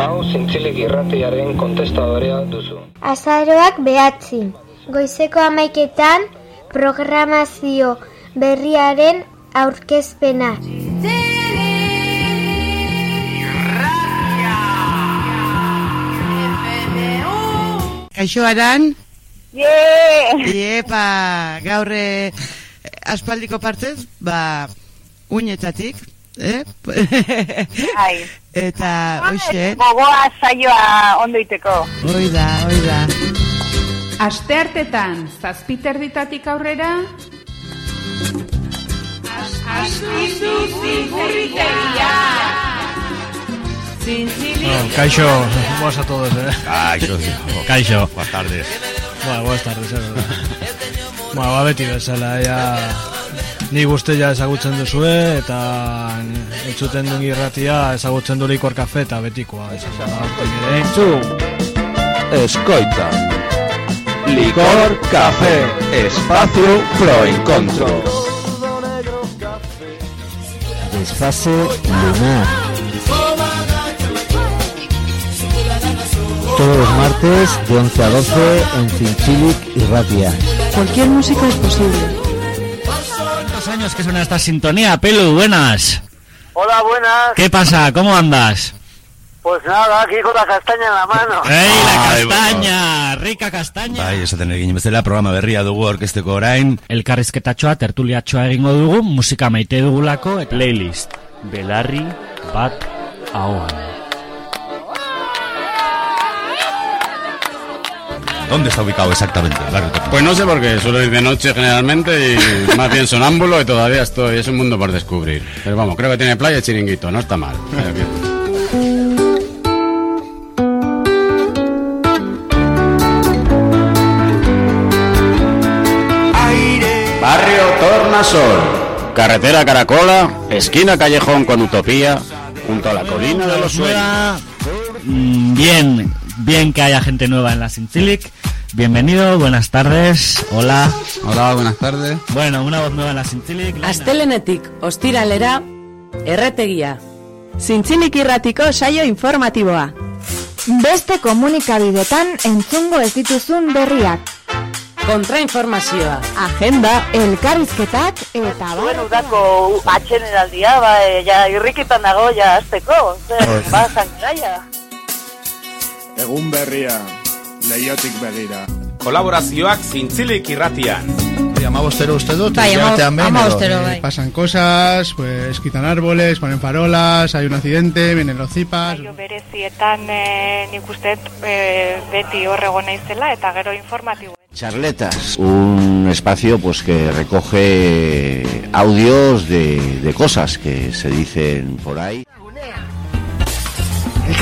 Hau zintzilik irratiaren kontestadorea duzu. Azaroak behatzi. Goizeko amaiketan programazio berriaren aurkezpena. Kaixo aran? Yeah. Iepa, gaur eh, aspaldiko partez, ba, uñetatik, eh? Ai. Eta, hoxe, Gogoa saioa ondo iteko. hoi da, hoi da. Asteartetan, zazpiter ditatik aurrera... Bueno, Kaixo, buenas a todos, eh. Kaixo, Kaixo. Buenas tardes. Bueno, buenas tardes, eh. verdad. bueno, ba, beti bezala, ja... Ni guzti ja ezagutzen duzue, eta entzuten duen irratia ezagutzen du likor kafe eta betikoa. Entzun, escoita. Licor, café, espacio, pro encontro. Desfase lunar. Todos los martes de 11 a 12 en Cinchilic y Ratia. Cualquier música es posible. ¿Cuántos años que suena esta sintonía, Pelu? Buenas. Hola, buenas. ¿Qué pasa? ¿Cómo andas? Pues nada, aquí con la castaña en la mano. ¡Ey, la Ai, castaña! ¡Rica castaña! Bai, esaten egin bezala programa berria dugu orkesteko orain. Elkarrizketatxoa, tertuliatxoa egingo dugu, musika maite dugulako, playlist. Belarri bat ahoan. ¿Dónde está ubicado exactamente? Barrio? Pues no sé por qué, suelo ir de noche generalmente y más bien sonámbulo y todavía estoy, es un mundo por descubrir. Pero vamos, creo que tiene playa y chiringuito, no está mal. Barrio Tornasol, carretera Caracola, esquina Callejón con Utopía, junto a la colina de los sueños. Mm, Bien, bien que haya gente nueva en la Sinchilic. Bienvenido, buenas tardes. Hola. Hola, buenas tardes. Bueno, una voz nueva en la. Laina. Astelenetik, ostiralera, erretegia. Zintzilik irratiko saio informatiboa. Beste komunikabidetan entzungo ez dituzun berriak. Kontrainformazioa. Agenda. Elkarrizketak eta Zuen bar. udako atxeneraldia, ba, e, ja, irrikitan dago, ja, azteko. Zer, ba, zangraia. Egun berria, leiotik begira. Kolaborazioak zintzilik irratian. Amabostero uste dut, Bai, amabostero, bai. Pasan cosas, pues quitan árboles, ponen farolas, hay un accidente, vienen los zipas... Saio berezietan e, nik uste dut, e, beti horrego naizela eta gero informatibo. Charletas, un espacio pues que recoge audios de, de cosas que se dicen por ahí.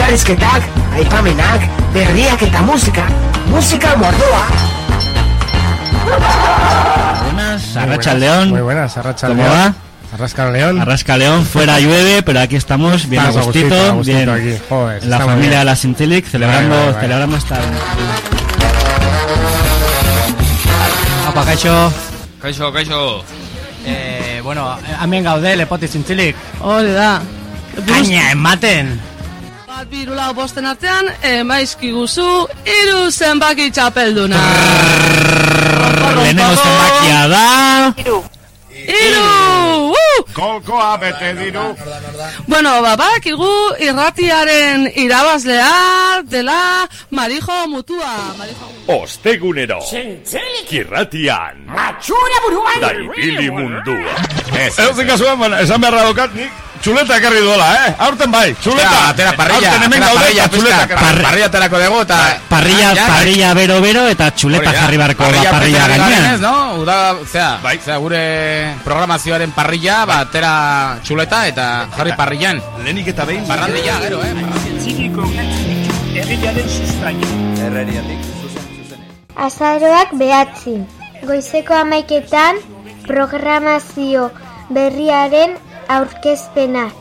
Elkarrizketak, aipamenak, berriak eta musika. Musika mordoa. Buenas, Arracha León. Muy buenas, Arracha ¿Cómo León. va? Arrasca León. Arrasca León, fuera llueve, pero aquí estamos bien a Estás a gustito, a gustito bien. aquí. Joder, la familia bien. de la Sintilic celebrando, Vale, vale, vale. celebrando esta. Apa, kaixo. Kaixo, kaixo. Eh, bueno, hemen gaude, lepoti zintzilik. Hori da. Kaina, ematen. Bat birula bosten artean, emaizki guzu, iru zenbaki txapelduna. Lehenengo zenbakia da... Iru. Iru! Uh! Kolkoa bete diru. Bueno, ba, badakigu irratiaren irabazlea dela Marijo Mutua. Marijo Ostegunero. Kirratian. Matxura buruan. Daibili mundua. Ez bueno, esan beharra dokat, nik txuleta ekarri duela, eh? Aurten bai, txuleta. Atera parrilla, Aurten hemen gaude parrilla, eta txuleta ekarri. parrilla aterako dugu eta... Parrilla, Ja, ja, parrilla bero bero eta txuleta jarri barko da parrilla parrilla gainean. no? Uda, zera, bai. zera, gure programazioaren parrilla, ba, atera txuleta eta jarri parrillan. Lehenik eta behin. Barrandia, gero, eh? Azaroak behatzi. Goizeko amaiketan programazio berriaren aurkezpena.